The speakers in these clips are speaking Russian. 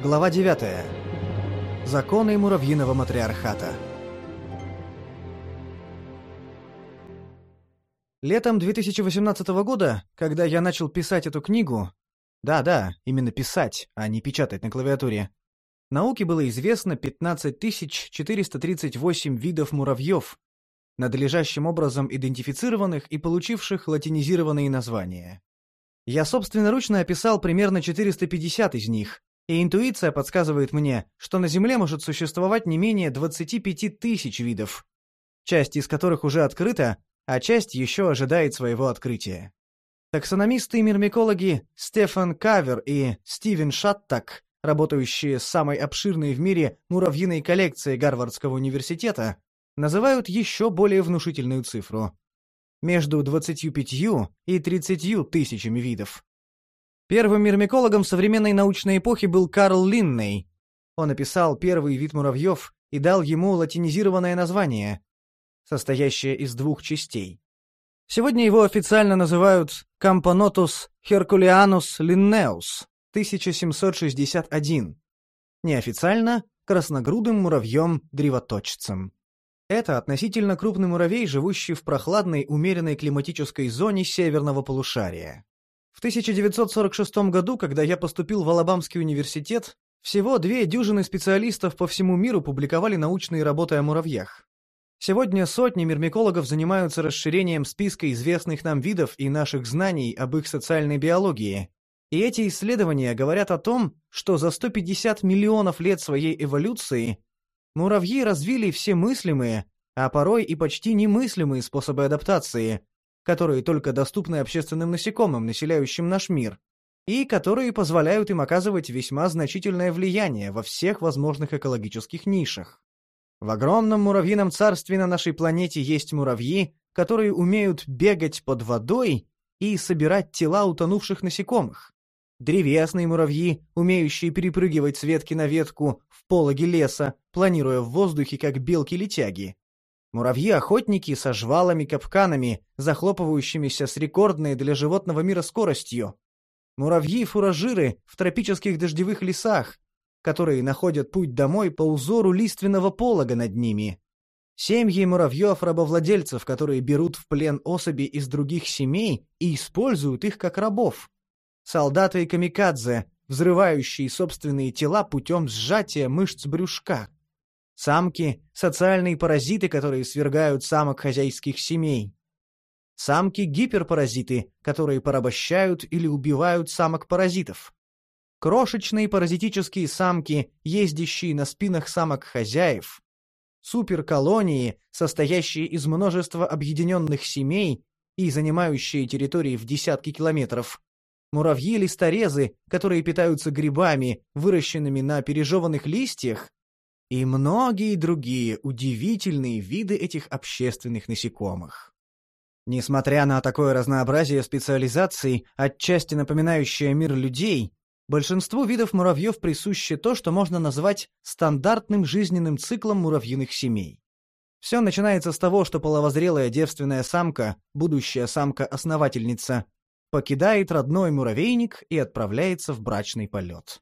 Глава 9. Законы муравьиного матриархата. Летом 2018 года, когда я начал писать эту книгу, да-да, именно писать, а не печатать на клавиатуре, науке было известно 15 438 видов муравьев, надлежащим образом идентифицированных и получивших латинизированные названия. Я собственноручно описал примерно 450 из них, и интуиция подсказывает мне, что на Земле может существовать не менее 25 тысяч видов, часть из которых уже открыта, а часть еще ожидает своего открытия. Таксономисты и мирмикологи Стефан Кавер и Стивен Шаттак, работающие с самой обширной в мире муравьиной коллекцией Гарвардского университета, называют еще более внушительную цифру – между 25 и 30 тысячами видов. Первым мирмикологом современной научной эпохи был Карл Линней. Он описал первый вид муравьев и дал ему латинизированное название, состоящее из двух частей. Сегодня его официально называют Camponotus herculeanus linnaeus 1761. Неофициально – красногрудым муравьем-древоточцем. Это относительно крупный муравей, живущий в прохладной умеренной климатической зоне северного полушария. В 1946 году, когда я поступил в Алабамский университет, всего две дюжины специалистов по всему миру публиковали научные работы о муравьях. Сегодня сотни мирмикологов занимаются расширением списка известных нам видов и наших знаний об их социальной биологии. И эти исследования говорят о том, что за 150 миллионов лет своей эволюции муравьи развили все мыслимые, а порой и почти немыслимые способы адаптации, которые только доступны общественным насекомым, населяющим наш мир, и которые позволяют им оказывать весьма значительное влияние во всех возможных экологических нишах. В огромном муравьином царстве на нашей планете есть муравьи, которые умеют бегать под водой и собирать тела утонувших насекомых. Древесные муравьи, умеющие перепрыгивать с ветки на ветку в пологе леса, планируя в воздухе, как белки-летяги. Муравьи-охотники со жвалами-капканами, захлопывающимися с рекордной для животного мира скоростью. Муравьи-фуражиры в тропических дождевых лесах, которые находят путь домой по узору лиственного полога над ними. Семьи муравьев-рабовладельцев, которые берут в плен особи из других семей и используют их как рабов. Солдаты и камикадзе, взрывающие собственные тела путем сжатия мышц брюшка. Самки – социальные паразиты, которые свергают самок хозяйских семей. Самки – гиперпаразиты, которые порабощают или убивают самок-паразитов. Крошечные паразитические самки, ездящие на спинах самок-хозяев. Суперколонии, состоящие из множества объединенных семей и занимающие территории в десятки километров. Муравьи-листорезы, которые питаются грибами, выращенными на пережеванных листьях, и многие другие удивительные виды этих общественных насекомых. Несмотря на такое разнообразие специализаций, отчасти напоминающее мир людей, большинству видов муравьев присуще то, что можно назвать стандартным жизненным циклом муравьиных семей. Все начинается с того, что половозрелая девственная самка, будущая самка-основательница, покидает родной муравейник и отправляется в брачный полет.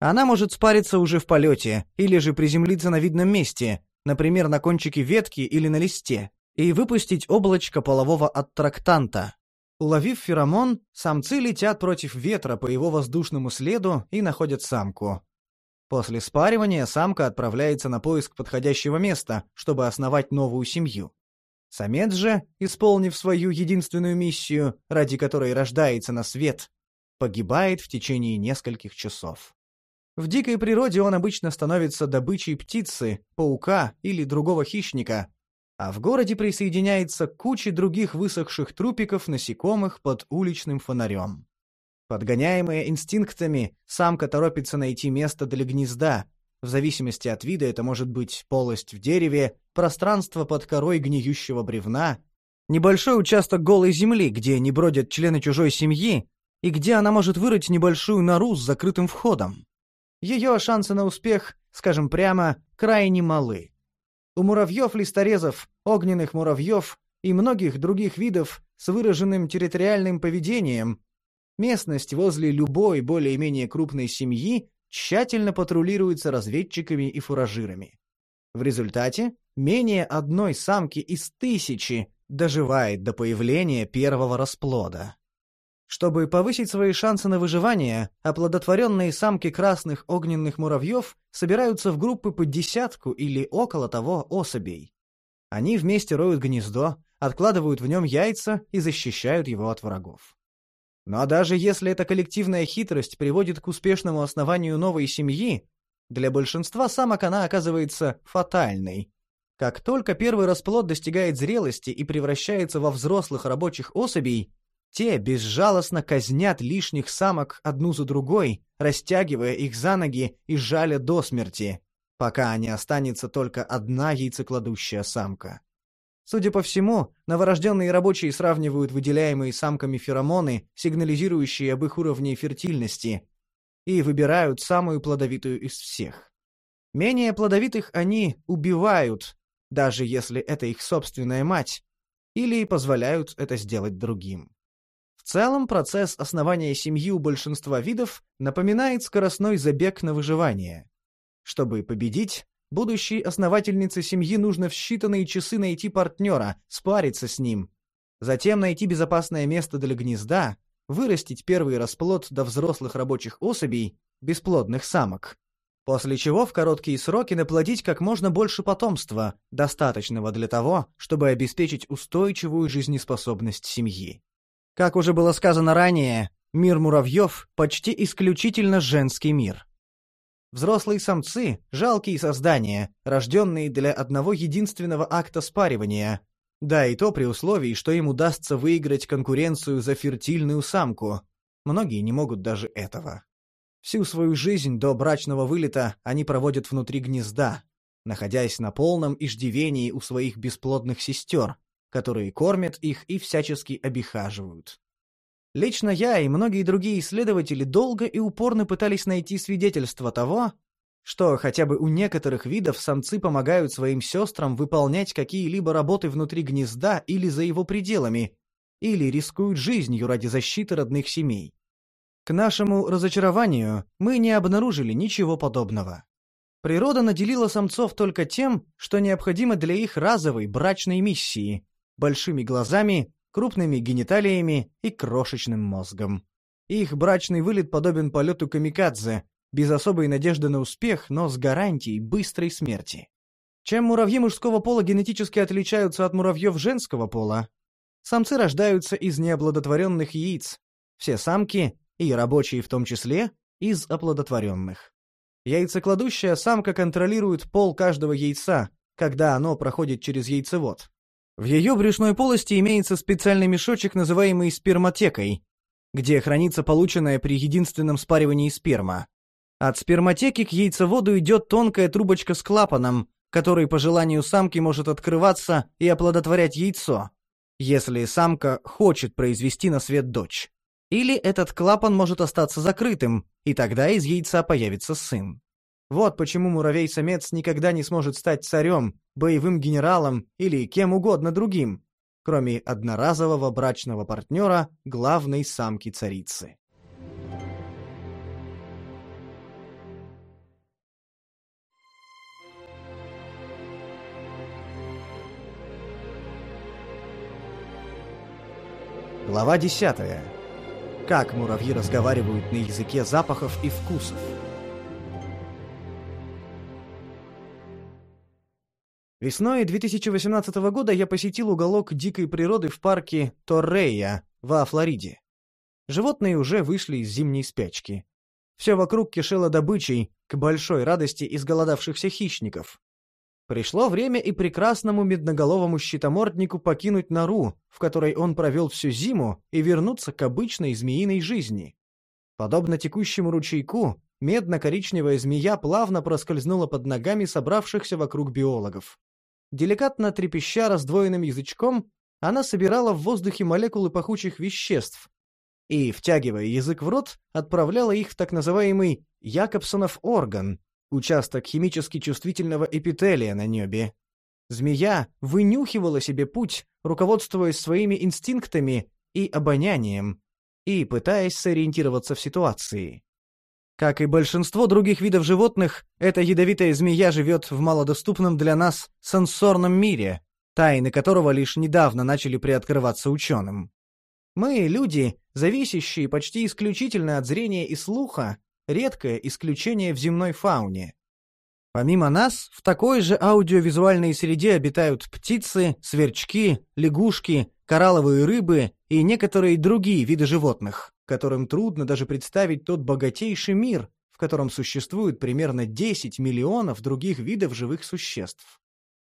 Она может спариться уже в полете, или же приземлиться на видном месте, например, на кончике ветки или на листе, и выпустить облачко полового аттрактанта. Уловив феромон, самцы летят против ветра по его воздушному следу и находят самку. После спаривания самка отправляется на поиск подходящего места, чтобы основать новую семью. Самец же, исполнив свою единственную миссию, ради которой рождается на свет, погибает в течение нескольких часов. В дикой природе он обычно становится добычей птицы, паука или другого хищника, а в городе присоединяется к куче других высохших трупиков насекомых под уличным фонарем. Подгоняемая инстинктами, самка торопится найти место для гнезда. В зависимости от вида это может быть полость в дереве, пространство под корой гниющего бревна, небольшой участок голой земли, где не бродят члены чужой семьи, и где она может вырыть небольшую нору с закрытым входом. Ее шансы на успех, скажем прямо, крайне малы. У муравьев-листорезов, огненных муравьев и многих других видов с выраженным территориальным поведением местность возле любой более-менее крупной семьи тщательно патрулируется разведчиками и фуражирами. В результате менее одной самки из тысячи доживает до появления первого расплода. Чтобы повысить свои шансы на выживание, оплодотворенные самки красных огненных муравьев собираются в группы по десятку или около того особей. Они вместе роют гнездо, откладывают в нем яйца и защищают его от врагов. Но даже если эта коллективная хитрость приводит к успешному основанию новой семьи, для большинства самок она оказывается фатальной. Как только первый расплод достигает зрелости и превращается во взрослых рабочих особей, те безжалостно казнят лишних самок одну за другой, растягивая их за ноги и жаля до смерти, пока не останется только одна яйцекладущая самка. Судя по всему, новорожденные рабочие сравнивают выделяемые самками феромоны, сигнализирующие об их уровне фертильности, и выбирают самую плодовитую из всех. Менее плодовитых они убивают, даже если это их собственная мать, или позволяют это сделать другим. Целом процесс основания семьи у большинства видов напоминает скоростной забег на выживание. Чтобы победить, Будущей основательнице семьи нужно в считанные часы найти партнера, спариться с ним. Затем найти безопасное место для гнезда, вырастить первый расплод до взрослых рабочих особей, бесплодных самок. После чего в короткие сроки наплодить как можно больше потомства, достаточного для того, чтобы обеспечить устойчивую жизнеспособность семьи. Как уже было сказано ранее, мир муравьев почти исключительно женский мир. Взрослые самцы — жалкие создания, рожденные для одного единственного акта спаривания. Да и то при условии, что им удастся выиграть конкуренцию за фертильную самку. Многие не могут даже этого. Всю свою жизнь до брачного вылета они проводят внутри гнезда, находясь на полном иждивении у своих бесплодных сестер, которые кормят их и всячески обихаживают. Лично я и многие другие исследователи долго и упорно пытались найти свидетельства того, что хотя бы у некоторых видов самцы помогают своим сестрам выполнять какие-либо работы внутри гнезда или за его пределами, или рискуют жизнью ради защиты родных семей. К нашему разочарованию мы не обнаружили ничего подобного. Природа наделила самцов только тем, что необходимо для их разовой брачной миссии – большими глазами, крупными гениталиями и крошечным мозгом. Их брачный вылет подобен полету камикадзе, без особой надежды на успех, но с гарантией быстрой смерти. Чем муравьи мужского пола генетически отличаются от муравьев женского пола? Самцы рождаются из неоплодотворенных яиц, все самки, и рабочие в том числе, из оплодотворенных. Яйцекладущая самка контролирует пол каждого яйца, когда оно проходит через яйцевод. В ее брюшной полости имеется специальный мешочек, называемый сперматекой, где хранится полученная при единственном спаривании сперма. От сперматеки к яйцеводу идет тонкая трубочка с клапаном, который по желанию самки может открываться и оплодотворять яйцо, если самка хочет произвести на свет дочь. Или этот клапан может остаться закрытым, и тогда из яйца появится сын. Вот почему муравей-самец никогда не сможет стать царем, боевым генералом или кем угодно другим, кроме одноразового брачного партнера главной самки-царицы. Глава 10. Как муравьи разговаривают на языке запахов и вкусов. Весной 2018 года я посетил уголок дикой природы в парке Торрея во Флориде. Животные уже вышли из зимней спячки. Все вокруг кишело добычей, к большой радости изголодавшихся хищников. Пришло время и прекрасному медноголовому щитоморднику покинуть нору, в которой он провел всю зиму, и вернуться к обычной змеиной жизни. Подобно текущему ручейку, медно-коричневая змея плавно проскользнула под ногами собравшихся вокруг биологов. Деликатно трепеща раздвоенным язычком, она собирала в воздухе молекулы пахучих веществ и, втягивая язык в рот, отправляла их в так называемый Якобсонов орган, участок химически чувствительного эпителия на небе. Змея вынюхивала себе путь, руководствуясь своими инстинктами и обонянием, и пытаясь сориентироваться в ситуации. Как и большинство других видов животных, эта ядовитая змея живет в малодоступном для нас сенсорном мире, тайны которого лишь недавно начали приоткрываться ученым. Мы, люди, зависящие почти исключительно от зрения и слуха, редкое исключение в земной фауне. Помимо нас, в такой же аудиовизуальной среде обитают птицы, сверчки, лягушки, коралловые рыбы и некоторые другие виды животных, которым трудно даже представить тот богатейший мир, в котором существует примерно 10 миллионов других видов живых существ.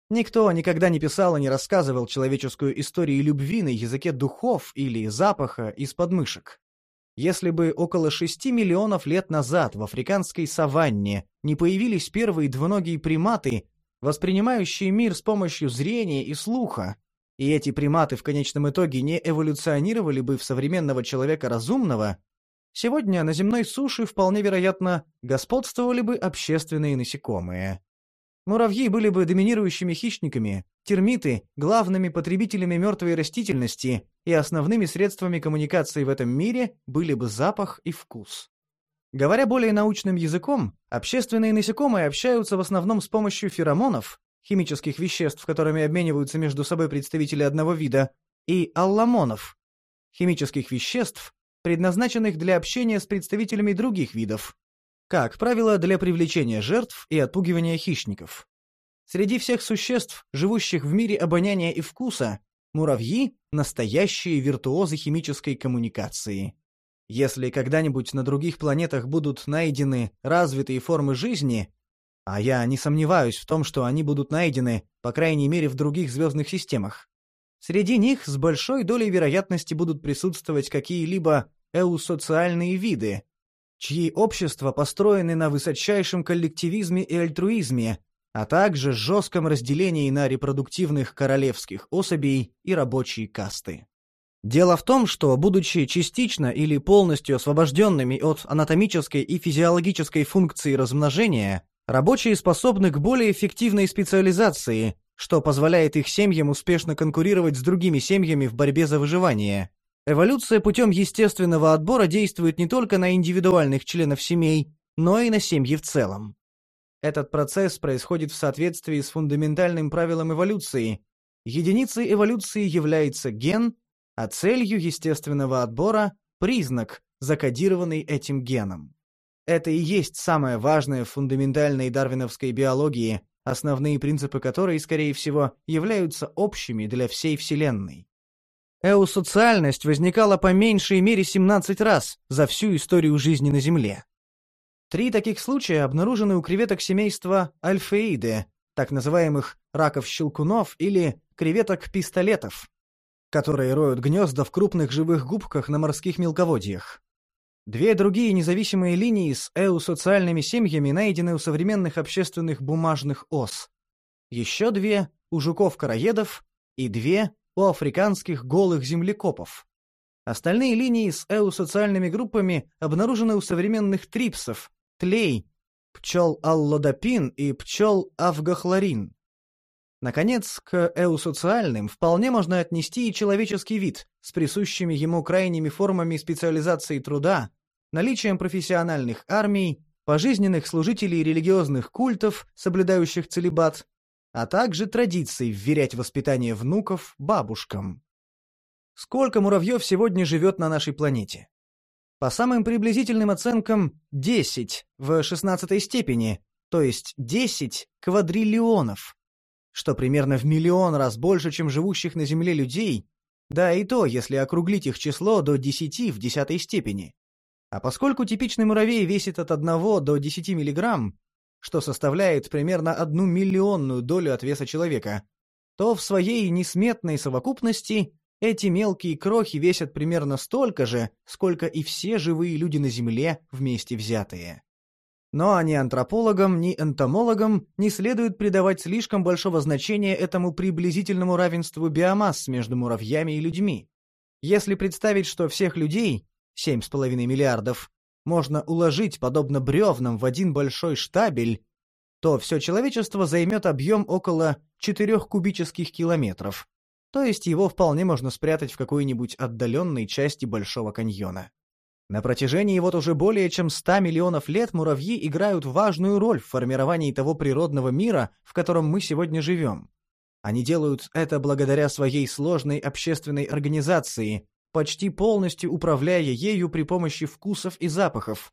Никто никогда не писал и не рассказывал человеческую историю любви на языке духов или запаха из подмышек. Если бы около 6 миллионов лет назад в африканской саванне не появились первые двуногие приматы, воспринимающие мир с помощью зрения и слуха, и эти приматы в конечном итоге не эволюционировали бы в современного человека разумного, сегодня на земной суше вполне вероятно господствовали бы общественные насекомые. Муравьи были бы доминирующими хищниками, термиты – главными потребителями мертвой растительности, и основными средствами коммуникации в этом мире были бы запах и вкус. Говоря более научным языком, общественные насекомые общаются в основном с помощью феромонов, химических веществ, которыми обмениваются между собой представители одного вида, и алламонов, химических веществ, предназначенных для общения с представителями других видов, как правило, для привлечения жертв и отпугивания хищников. Среди всех существ, живущих в мире обоняния и вкуса, муравьи – настоящие виртуозы химической коммуникации. Если когда-нибудь на других планетах будут найдены развитые формы жизни, а я не сомневаюсь в том, что они будут найдены, по крайней мере, в других звездных системах, среди них с большой долей вероятности будут присутствовать какие-либо эусоциальные виды, чьи общества построены на высочайшем коллективизме и альтруизме, а также жестком разделении на репродуктивных королевских особей и рабочие касты. Дело в том, что, будучи частично или полностью освобожденными от анатомической и физиологической функции размножения, рабочие способны к более эффективной специализации, что позволяет их семьям успешно конкурировать с другими семьями в борьбе за выживание, Эволюция путем естественного отбора действует не только на индивидуальных членов семей, но и на семьи в целом. Этот процесс происходит в соответствии с фундаментальным правилом эволюции. Единицей эволюции является ген, а целью естественного отбора – признак, закодированный этим геном. Это и есть самое важное в фундаментальной дарвиновской биологии, основные принципы которой, скорее всего, являются общими для всей Вселенной. Эусоциальность возникала по меньшей мере 17 раз за всю историю жизни на Земле. Три таких случая обнаружены у креветок семейства альфеиде, так называемых раков-щелкунов или креветок-пистолетов, которые роют гнезда в крупных живых губках на морских мелководьях. Две другие независимые линии с эусоциальными семьями найдены у современных общественных бумажных ос. Еще две — у жуков-короедов и две у африканских голых землекопов. Остальные линии с эусоциальными группами обнаружены у современных трипсов, тлей, пчел аллодопин и пчел авгохлорин. Наконец, к эусоциальным вполне можно отнести и человеческий вид с присущими ему крайними формами специализации труда, наличием профессиональных армий, пожизненных служителей религиозных культов, соблюдающих целебат, а также традиций вверять воспитание внуков бабушкам. Сколько муравьев сегодня живет на нашей планете? По самым приблизительным оценкам, 10 в 16 степени, то есть 10 квадриллионов, что примерно в миллион раз больше, чем живущих на Земле людей, да и то, если округлить их число до 10 в десятой степени. А поскольку типичный муравей весит от 1 до 10 миллиграмм, что составляет примерно одну миллионную долю от веса человека, то в своей несметной совокупности эти мелкие крохи весят примерно столько же, сколько и все живые люди на Земле вместе взятые. Но ни антропологам, ни энтомологам не следует придавать слишком большого значения этому приблизительному равенству биомасс между муравьями и людьми. Если представить, что всех людей, 7,5 миллиардов, можно уложить, подобно бревнам, в один большой штабель, то все человечество займет объем около 4 кубических километров, то есть его вполне можно спрятать в какой-нибудь отдаленной части Большого каньона. На протяжении вот уже более чем 100 миллионов лет муравьи играют важную роль в формировании того природного мира, в котором мы сегодня живем. Они делают это благодаря своей сложной общественной организации, почти полностью управляя ею при помощи вкусов и запахов.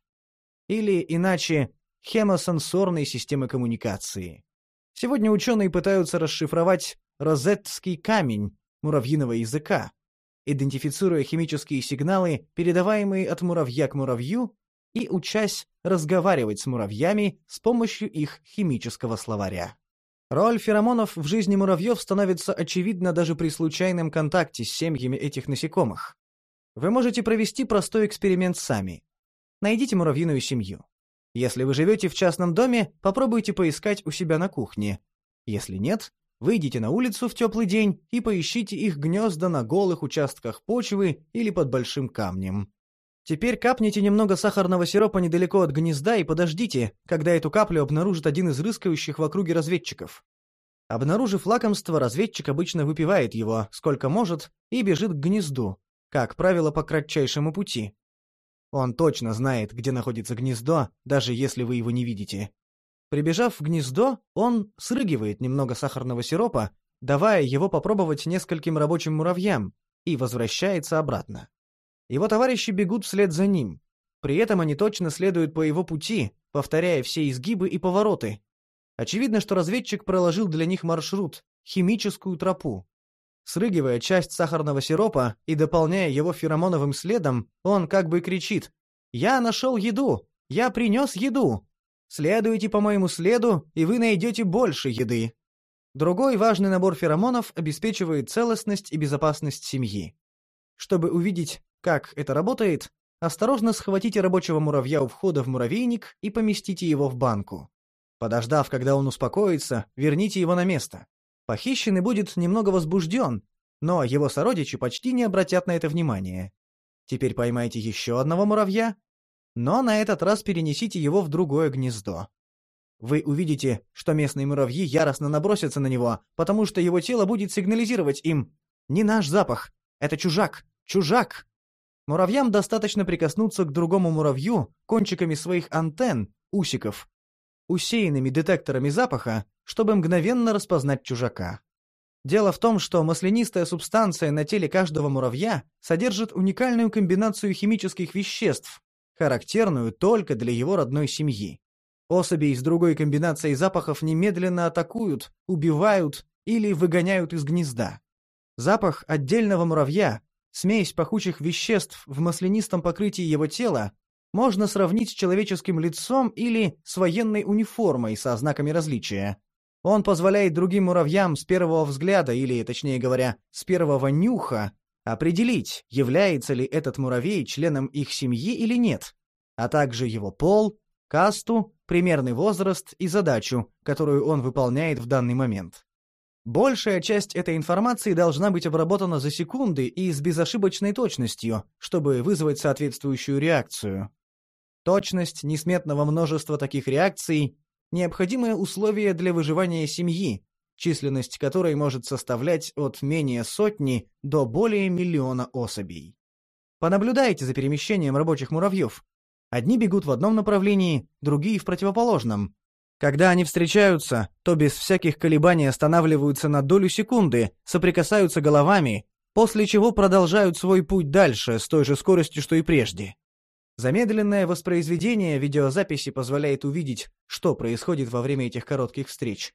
Или, иначе, хемосенсорной системы коммуникации. Сегодня ученые пытаются расшифровать розеттский камень муравьиного языка, идентифицируя химические сигналы, передаваемые от муравья к муравью, и учась разговаривать с муравьями с помощью их химического словаря. Роль феромонов в жизни муравьев становится очевидна даже при случайном контакте с семьями этих насекомых. Вы можете провести простой эксперимент сами. Найдите муравьиную семью. Если вы живете в частном доме, попробуйте поискать у себя на кухне. Если нет, Выйдите на улицу в теплый день и поищите их гнезда на голых участках почвы или под большим камнем. Теперь капните немного сахарного сиропа недалеко от гнезда и подождите, когда эту каплю обнаружит один из рыскающих в округе разведчиков. Обнаружив лакомство, разведчик обычно выпивает его, сколько может, и бежит к гнезду, как правило, по кратчайшему пути. Он точно знает, где находится гнездо, даже если вы его не видите. Прибежав в гнездо, он срыгивает немного сахарного сиропа, давая его попробовать нескольким рабочим муравьям, и возвращается обратно. Его товарищи бегут вслед за ним. При этом они точно следуют по его пути, повторяя все изгибы и повороты. Очевидно, что разведчик проложил для них маршрут, химическую тропу. Срыгивая часть сахарного сиропа и дополняя его феромоновым следом, он как бы кричит «Я нашел еду! Я принес еду! Следуйте по моему следу, и вы найдете больше еды. Другой важный набор феромонов обеспечивает целостность и безопасность семьи. Чтобы увидеть, как это работает, осторожно схватите рабочего муравья у входа в муравейник и поместите его в банку. Подождав, когда он успокоится, верните его на место. Похищенный будет немного возбужден, но его сородичи почти не обратят на это внимания. Теперь поймайте еще одного муравья но на этот раз перенесите его в другое гнездо. Вы увидите, что местные муравьи яростно набросятся на него, потому что его тело будет сигнализировать им «Не наш запах! Это чужак! Чужак!» Муравьям достаточно прикоснуться к другому муравью кончиками своих антенн, усиков, усеянными детекторами запаха, чтобы мгновенно распознать чужака. Дело в том, что маслянистая субстанция на теле каждого муравья содержит уникальную комбинацию химических веществ, характерную только для его родной семьи. Особи из другой комбинации запахов немедленно атакуют, убивают или выгоняют из гнезда. Запах отдельного муравья, смесь пахучих веществ в маслянистом покрытии его тела, можно сравнить с человеческим лицом или с военной униформой со знаками различия. Он позволяет другим муравьям с первого взгляда, или, точнее говоря, с первого нюха, определить, является ли этот муравей членом их семьи или нет, а также его пол, касту, примерный возраст и задачу, которую он выполняет в данный момент. Большая часть этой информации должна быть обработана за секунды и с безошибочной точностью, чтобы вызвать соответствующую реакцию. Точность несметного множества таких реакций – необходимое условие для выживания семьи, численность которой может составлять от менее сотни до более миллиона особей. Понаблюдайте за перемещением рабочих муравьев. Одни бегут в одном направлении, другие в противоположном. Когда они встречаются, то без всяких колебаний останавливаются на долю секунды, соприкасаются головами, после чего продолжают свой путь дальше с той же скоростью, что и прежде. Замедленное воспроизведение видеозаписи позволяет увидеть, что происходит во время этих коротких встреч.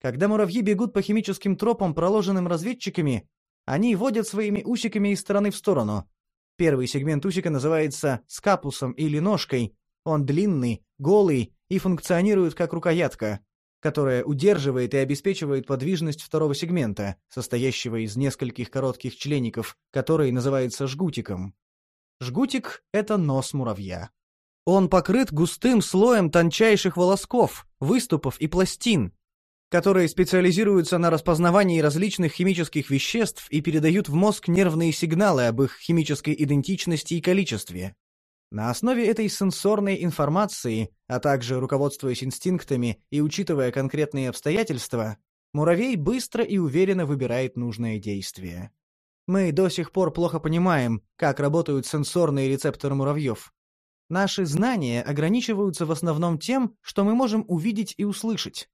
Когда муравьи бегут по химическим тропам, проложенным разведчиками, они водят своими усиками из стороны в сторону. Первый сегмент усика называется скапусом или ножкой. Он длинный, голый и функционирует как рукоятка, которая удерживает и обеспечивает подвижность второго сегмента, состоящего из нескольких коротких члеников, который называется жгутиком. Жгутик — это нос муравья. Он покрыт густым слоем тончайших волосков, выступов и пластин, которые специализируются на распознавании различных химических веществ и передают в мозг нервные сигналы об их химической идентичности и количестве. На основе этой сенсорной информации, а также руководствуясь инстинктами и учитывая конкретные обстоятельства, муравей быстро и уверенно выбирает нужное действие. Мы до сих пор плохо понимаем, как работают сенсорные рецепторы муравьев. Наши знания ограничиваются в основном тем, что мы можем увидеть и услышать.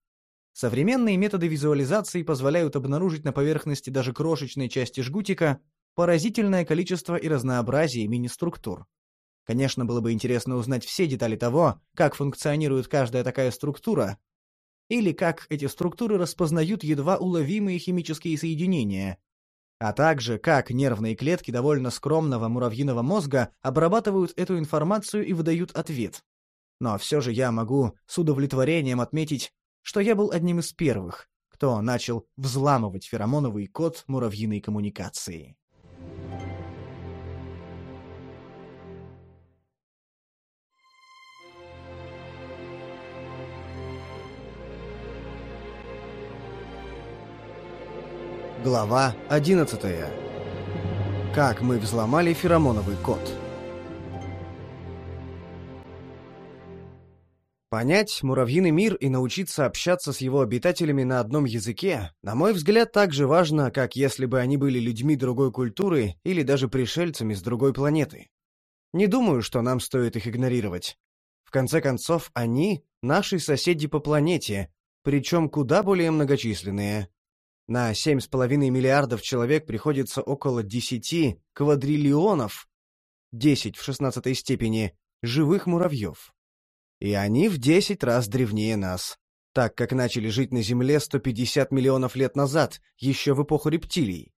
Современные методы визуализации позволяют обнаружить на поверхности даже крошечной части жгутика поразительное количество и разнообразие мини-структур. Конечно, было бы интересно узнать все детали того, как функционирует каждая такая структура, или как эти структуры распознают едва уловимые химические соединения, а также как нервные клетки довольно скромного муравьиного мозга обрабатывают эту информацию и выдают ответ. Но все же я могу с удовлетворением отметить, что я был одним из первых, кто начал взламывать феромоновый код муравьиной коммуникации. Глава 11. Как мы взломали феромоновый код. Понять муравьиный мир и научиться общаться с его обитателями на одном языке, на мой взгляд, так же важно, как если бы они были людьми другой культуры или даже пришельцами с другой планеты. Не думаю, что нам стоит их игнорировать. В конце концов, они — наши соседи по планете, причем куда более многочисленные. На 7,5 миллиардов человек приходится около 10 квадриллионов, 10 в 16 степени, живых муравьев. И они в 10 раз древнее нас, так как начали жить на Земле 150 миллионов лет назад, еще в эпоху рептилий.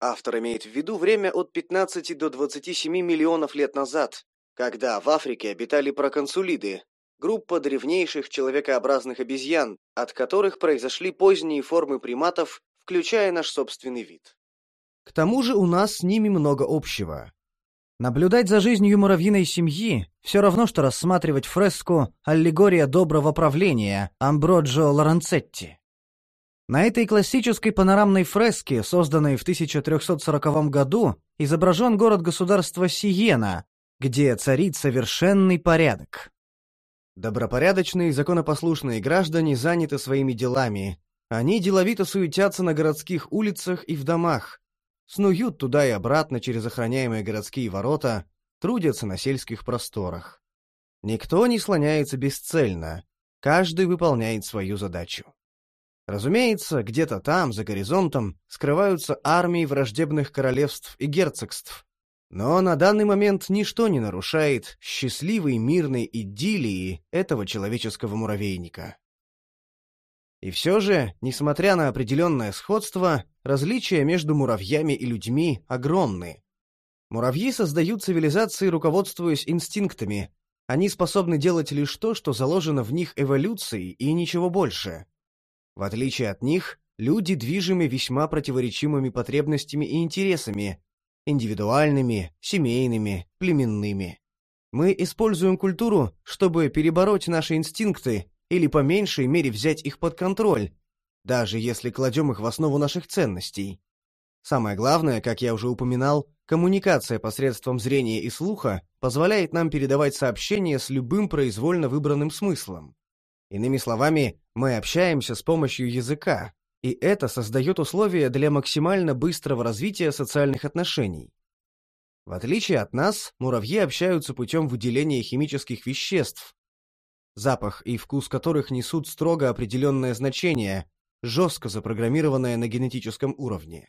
Автор имеет в виду время от 15 до 27 миллионов лет назад, когда в Африке обитали проконсулиды, группа древнейших человекообразных обезьян, от которых произошли поздние формы приматов, включая наш собственный вид. К тому же у нас с ними много общего. Наблюдать за жизнью муравьиной семьи все равно, что рассматривать фреску «Аллегория доброго правления» Амброджо Лоранцетти. На этой классической панорамной фреске, созданной в 1340 году, изображен город-государство Сиена, где царит совершенный порядок. Добропорядочные законопослушные граждане заняты своими делами. Они деловито суетятся на городских улицах и в домах, снуют туда и обратно через охраняемые городские ворота, трудятся на сельских просторах. Никто не слоняется бесцельно, каждый выполняет свою задачу. Разумеется, где-то там, за горизонтом, скрываются армии враждебных королевств и герцогств, но на данный момент ничто не нарушает счастливой мирной идиллии этого человеческого муравейника. И все же, несмотря на определенное сходство, различия между муравьями и людьми огромны. Муравьи создают цивилизации, руководствуясь инстинктами. Они способны делать лишь то, что заложено в них эволюцией, и ничего больше. В отличие от них, люди движимы весьма противоречимыми потребностями и интересами, индивидуальными, семейными, племенными. Мы используем культуру, чтобы перебороть наши инстинкты или по меньшей мере взять их под контроль, даже если кладем их в основу наших ценностей. Самое главное, как я уже упоминал, коммуникация посредством зрения и слуха позволяет нам передавать сообщения с любым произвольно выбранным смыслом. Иными словами, мы общаемся с помощью языка, и это создает условия для максимально быстрого развития социальных отношений. В отличие от нас, муравьи общаются путем выделения химических веществ, запах и вкус которых несут строго определенное значение, жестко запрограммированное на генетическом уровне.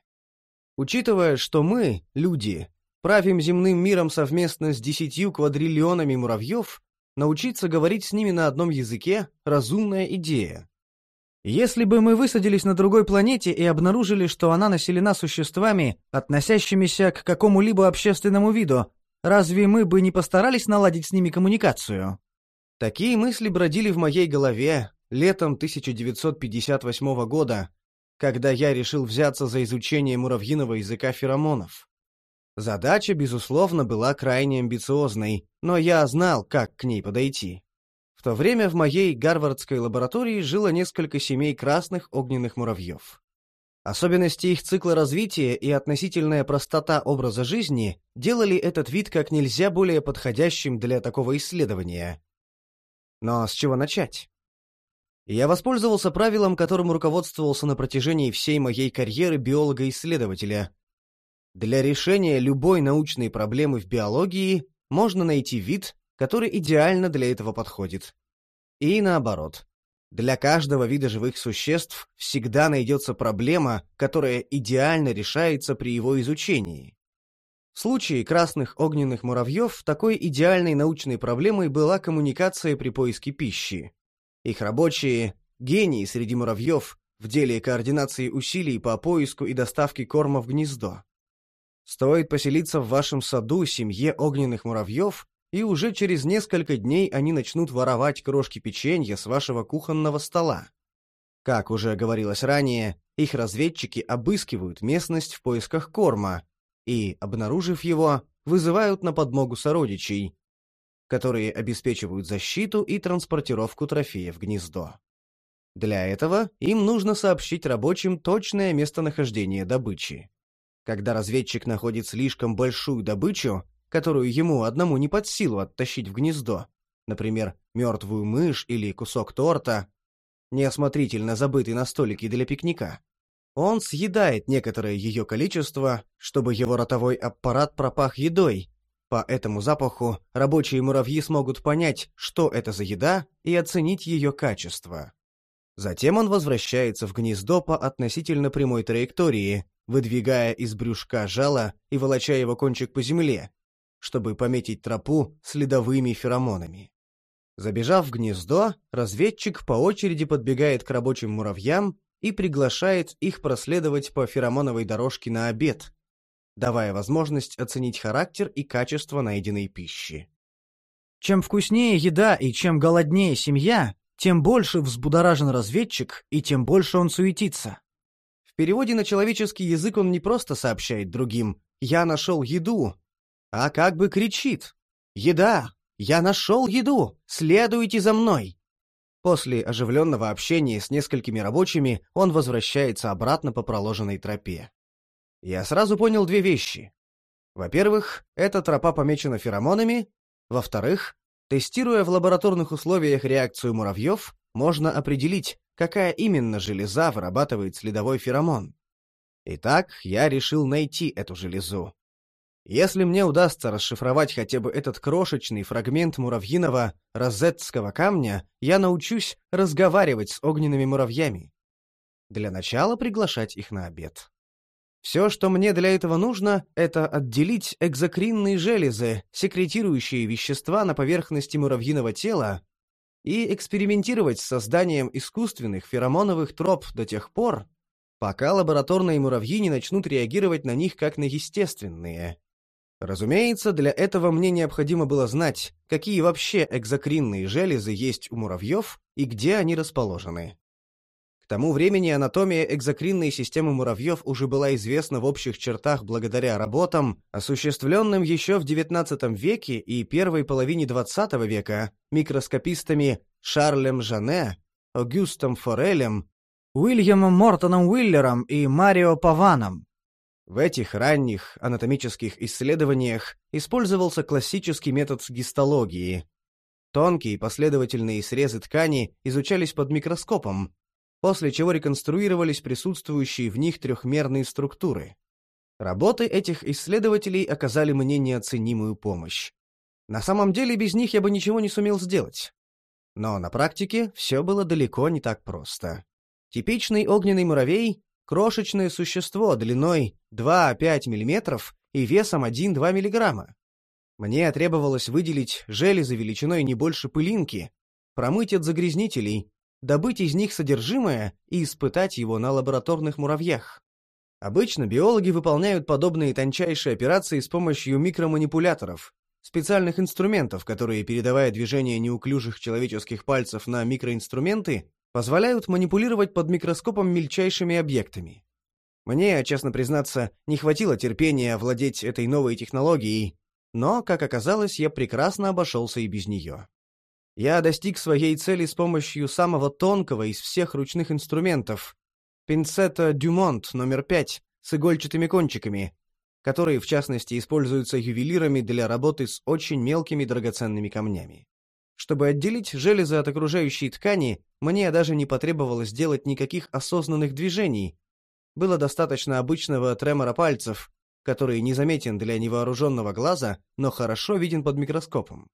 Учитывая, что мы, люди, правим земным миром совместно с десятью квадриллионами муравьев, научиться говорить с ними на одном языке – разумная идея. Если бы мы высадились на другой планете и обнаружили, что она населена существами, относящимися к какому-либо общественному виду, разве мы бы не постарались наладить с ними коммуникацию? Такие мысли бродили в моей голове летом 1958 года, когда я решил взяться за изучение муравьиного языка феромонов. Задача, безусловно, была крайне амбициозной, но я знал, как к ней подойти. В то время в моей гарвардской лаборатории жило несколько семей красных огненных муравьев. Особенности их цикла развития и относительная простота образа жизни делали этот вид как нельзя более подходящим для такого исследования. Но с чего начать? Я воспользовался правилом, которым руководствовался на протяжении всей моей карьеры биолога-исследователя. Для решения любой научной проблемы в биологии можно найти вид, который идеально для этого подходит. И наоборот. Для каждого вида живых существ всегда найдется проблема, которая идеально решается при его изучении. В случае красных огненных муравьев такой идеальной научной проблемой была коммуникация при поиске пищи. Их рабочие, гении среди муравьев, в деле координации усилий по поиску и доставке корма в гнездо. Стоит поселиться в вашем саду семье огненных муравьев, и уже через несколько дней они начнут воровать крошки печенья с вашего кухонного стола. Как уже говорилось ранее, их разведчики обыскивают местность в поисках корма и, обнаружив его, вызывают на подмогу сородичей, которые обеспечивают защиту и транспортировку трофея в гнездо. Для этого им нужно сообщить рабочим точное местонахождение добычи. Когда разведчик находит слишком большую добычу, которую ему одному не под силу оттащить в гнездо, например, мертвую мышь или кусок торта, неосмотрительно забытый на столике для пикника, он съедает некоторое ее количество, чтобы его ротовой аппарат пропах едой. По этому запаху рабочие муравьи смогут понять, что это за еда, и оценить ее качество. Затем он возвращается в гнездо по относительно прямой траектории, выдвигая из брюшка жало и волоча его кончик по земле, чтобы пометить тропу следовыми феромонами. Забежав в гнездо, разведчик по очереди подбегает к рабочим муравьям и приглашает их проследовать по феромоновой дорожке на обед, давая возможность оценить характер и качество найденной пищи. Чем вкуснее еда и чем голоднее семья, тем больше взбудоражен разведчик и тем больше он суетится. В переводе на человеческий язык он не просто сообщает другим «я нашел еду», а как бы кричит «Еда! Я нашел еду! Следуйте за мной!» После оживленного общения с несколькими рабочими он возвращается обратно по проложенной тропе. Я сразу понял две вещи. Во-первых, эта тропа помечена феромонами. Во-вторых, тестируя в лабораторных условиях реакцию муравьев, можно определить, какая именно железа вырабатывает следовой феромон. Итак, я решил найти эту железу. Если мне удастся расшифровать хотя бы этот крошечный фрагмент муравьиного розетского камня, я научусь разговаривать с огненными муравьями. Для начала приглашать их на обед. Все, что мне для этого нужно, это отделить экзокринные железы, секретирующие вещества на поверхности муравьиного тела, и экспериментировать с созданием искусственных феромоновых троп до тех пор, пока лабораторные муравьи не начнут реагировать на них как на естественные. Разумеется, для этого мне необходимо было знать, какие вообще экзокринные железы есть у муравьев и где они расположены. К тому времени анатомия экзокринной системы муравьев уже была известна в общих чертах благодаря работам, осуществленным еще в XIX веке и первой половине XX века микроскопистами Шарлем Жане, Огюстом Форелем, Уильямом Мортоном Уиллером и Марио Паваном. В этих ранних анатомических исследованиях использовался классический метод гистологии. Тонкие последовательные срезы ткани изучались под микроскопом, после чего реконструировались присутствующие в них трехмерные структуры. Работы этих исследователей оказали мне неоценимую помощь. На самом деле без них я бы ничего не сумел сделать. Но на практике все было далеко не так просто. Типичный огненный муравей Крошечное существо длиной 2-5 мм и весом 1-2 мг. Мне требовалось выделить железы величиной не больше пылинки, промыть от загрязнителей, добыть из них содержимое и испытать его на лабораторных муравьях. Обычно биологи выполняют подобные тончайшие операции с помощью микроманипуляторов, специальных инструментов, которые, передавая движение неуклюжих человеческих пальцев на микроинструменты, позволяют манипулировать под микроскопом мельчайшими объектами. Мне, честно признаться, не хватило терпения владеть этой новой технологией, но, как оказалось, я прекрасно обошелся и без нее. Я достиг своей цели с помощью самого тонкого из всех ручных инструментов — пинцета Дюмонт номер 5 с игольчатыми кончиками, которые, в частности, используются ювелирами для работы с очень мелкими драгоценными камнями. Чтобы отделить железы от окружающей ткани, мне даже не потребовалось делать никаких осознанных движений. Было достаточно обычного тремора пальцев, который незаметен для невооруженного глаза, но хорошо виден под микроскопом.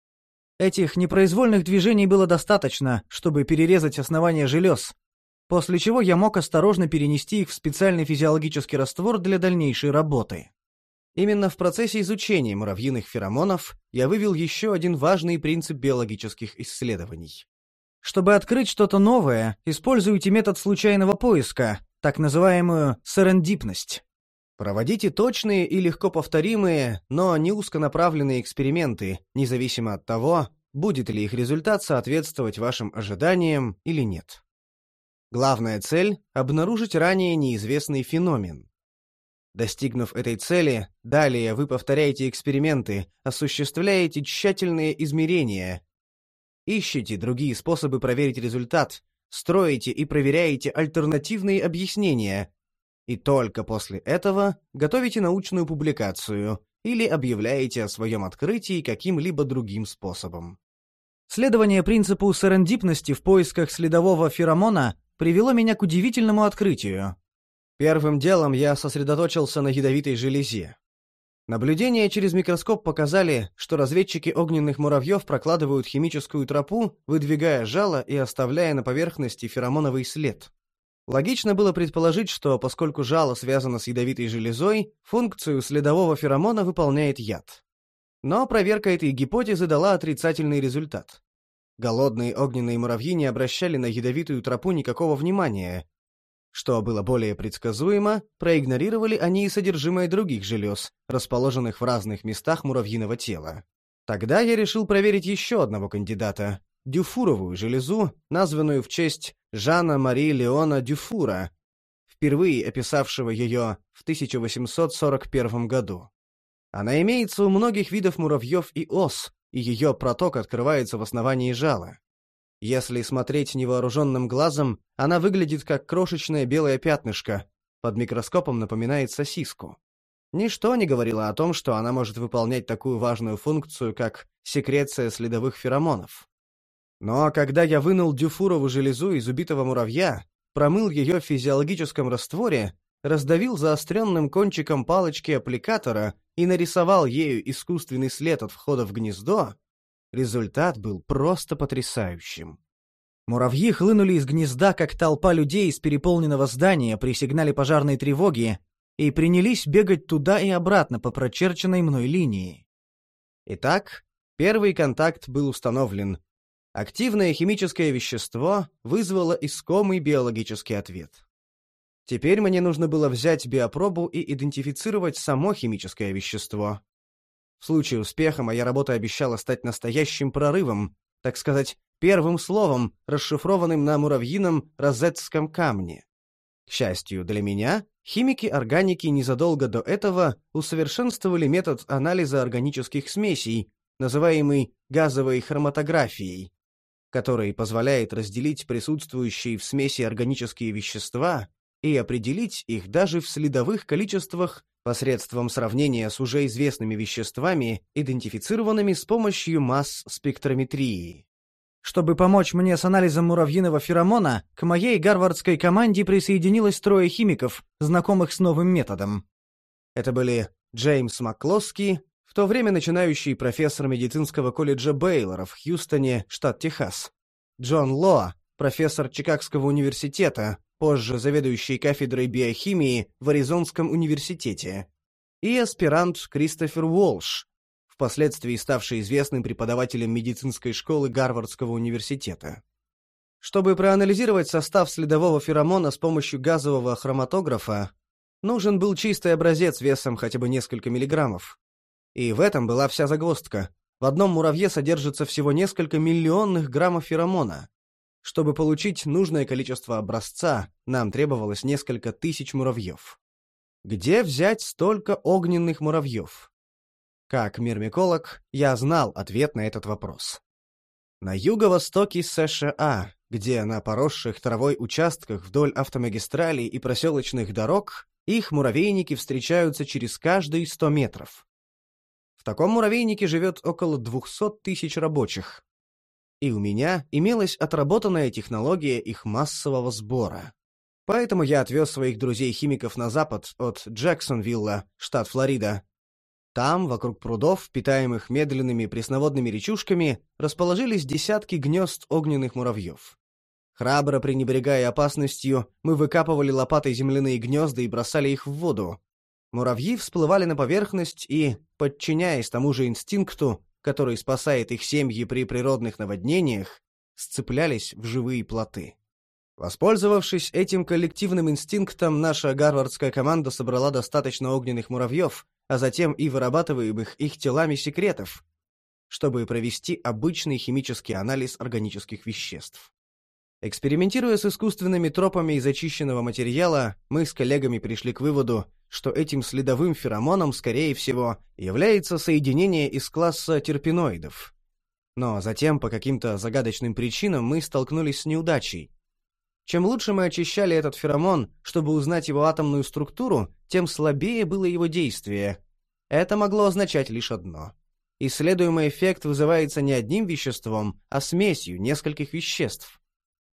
Этих непроизвольных движений было достаточно, чтобы перерезать основание желез, после чего я мог осторожно перенести их в специальный физиологический раствор для дальнейшей работы. Именно в процессе изучения муравьиных феромонов я вывел еще один важный принцип биологических исследований. Чтобы открыть что-то новое, используйте метод случайного поиска, так называемую серендипность. Проводите точные и легко повторимые, но не узконаправленные эксперименты, независимо от того, будет ли их результат соответствовать вашим ожиданиям или нет. Главная цель – обнаружить ранее неизвестный феномен. Достигнув этой цели, далее вы повторяете эксперименты, осуществляете тщательные измерения, ищете другие способы проверить результат, строите и проверяете альтернативные объяснения, и только после этого готовите научную публикацию или объявляете о своем открытии каким-либо другим способом. Следование принципу серендипности в поисках следового феромона привело меня к удивительному открытию. Первым делом я сосредоточился на ядовитой железе. Наблюдения через микроскоп показали, что разведчики огненных муравьев прокладывают химическую тропу, выдвигая жало и оставляя на поверхности феромоновый след. Логично было предположить, что поскольку жало связано с ядовитой железой, функцию следового феромона выполняет яд. Но проверка этой гипотезы дала отрицательный результат. Голодные огненные муравьи не обращали на ядовитую тропу никакого внимания. Что было более предсказуемо, проигнорировали они и содержимое других желез, расположенных в разных местах муравьиного тела. Тогда я решил проверить еще одного кандидата – дюфуровую железу, названную в честь Жана Мари Леона Дюфура, впервые описавшего ее в 1841 году. Она имеется у многих видов муравьев и ос, и ее проток открывается в основании жала. Если смотреть невооруженным глазом, она выглядит как крошечное белое пятнышко, под микроскопом напоминает сосиску. Ничто не говорило о том, что она может выполнять такую важную функцию, как секреция следовых феромонов. Но когда я вынул дюфурову железу из убитого муравья, промыл ее в физиологическом растворе, раздавил заостренным кончиком палочки аппликатора и нарисовал ею искусственный след от входа в гнездо, результат был просто потрясающим. Муравьи хлынули из гнезда, как толпа людей из переполненного здания при сигнале пожарной тревоги, и принялись бегать туда и обратно по прочерченной мной линии. Итак, первый контакт был установлен. Активное химическое вещество вызвало искомый биологический ответ. Теперь мне нужно было взять биопробу и идентифицировать само химическое вещество. В случае успеха моя работа обещала стать настоящим прорывом, так сказать, первым словом, расшифрованным на муравьином розетском камне. К счастью для меня, химики органики незадолго до этого усовершенствовали метод анализа органических смесей, называемый газовой хроматографией, который позволяет разделить присутствующие в смеси органические вещества и определить их даже в следовых количествах посредством сравнения с уже известными веществами, идентифицированными с помощью масс спектрометрии. Чтобы помочь мне с анализом муравьиного феромона, к моей гарвардской команде присоединилось трое химиков, знакомых с новым методом. Это были Джеймс Маклоски, в то время начинающий профессор медицинского колледжа Бейлора в Хьюстоне, штат Техас, Джон Лоа, профессор Чикагского университета, позже заведующий кафедрой биохимии в Аризонском университете, и аспирант Кристофер Уолш, впоследствии ставший известным преподавателем медицинской школы Гарвардского университета. Чтобы проанализировать состав следового феромона с помощью газового хроматографа, нужен был чистый образец весом хотя бы несколько миллиграммов. И в этом была вся загвоздка. В одном муравье содержится всего несколько миллионных граммов феромона, чтобы получить нужное количество образца, нам требовалось несколько тысяч муравьев. Где взять столько огненных муравьев? Как мирмиколог, я знал ответ на этот вопрос. На юго-востоке США, где на поросших травой участках вдоль автомагистралей и проселочных дорог их муравейники встречаются через каждые 100 метров. В таком муравейнике живет около 200 тысяч рабочих, и у меня имелась отработанная технология их массового сбора. Поэтому я отвез своих друзей-химиков на запад от Джексонвилла, штат Флорида. Там, вокруг прудов, питаемых медленными пресноводными речушками, расположились десятки гнезд огненных муравьев. Храбро пренебрегая опасностью, мы выкапывали лопатой земляные гнезда и бросали их в воду. Муравьи всплывали на поверхность и, подчиняясь тому же инстинкту, который спасает их семьи при природных наводнениях, сцеплялись в живые плоты. Воспользовавшись этим коллективным инстинктом, наша гарвардская команда собрала достаточно огненных муравьев, а затем и вырабатываемых их телами секретов, чтобы провести обычный химический анализ органических веществ. Экспериментируя с искусственными тропами из очищенного материала, мы с коллегами пришли к выводу, что этим следовым феромоном, скорее всего, является соединение из класса терпеноидов. Но затем, по каким-то загадочным причинам, мы столкнулись с неудачей. Чем лучше мы очищали этот феромон, чтобы узнать его атомную структуру, тем слабее было его действие. Это могло означать лишь одно. Исследуемый эффект вызывается не одним веществом, а смесью нескольких веществ.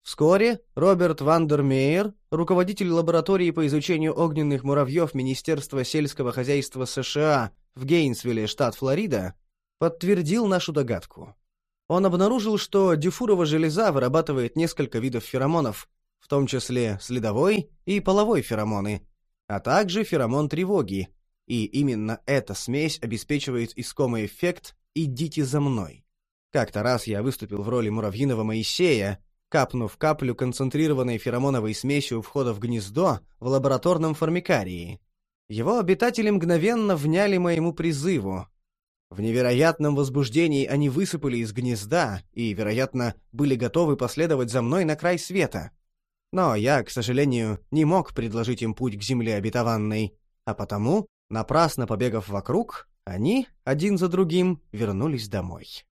Вскоре Роберт Вандермейер, руководитель лаборатории по изучению огненных муравьев Министерства сельского хозяйства США в Гейнсвилле, штат Флорида, подтвердил нашу догадку. Он обнаружил, что дифурова железа вырабатывает несколько видов феромонов, в том числе следовой и половой феромоны, а также феромон тревоги, и именно эта смесь обеспечивает искомый эффект «идите за мной». Как-то раз я выступил в роли муравьиного Моисея, капнув каплю концентрированной феромоновой смесью у входа в гнездо в лабораторном формикарии. Его обитатели мгновенно вняли моему призыву. В невероятном возбуждении они высыпали из гнезда и, вероятно, были готовы последовать за мной на край света. Но я, к сожалению, не мог предложить им путь к земле обетованной, а потому, напрасно побегав вокруг, они, один за другим, вернулись домой.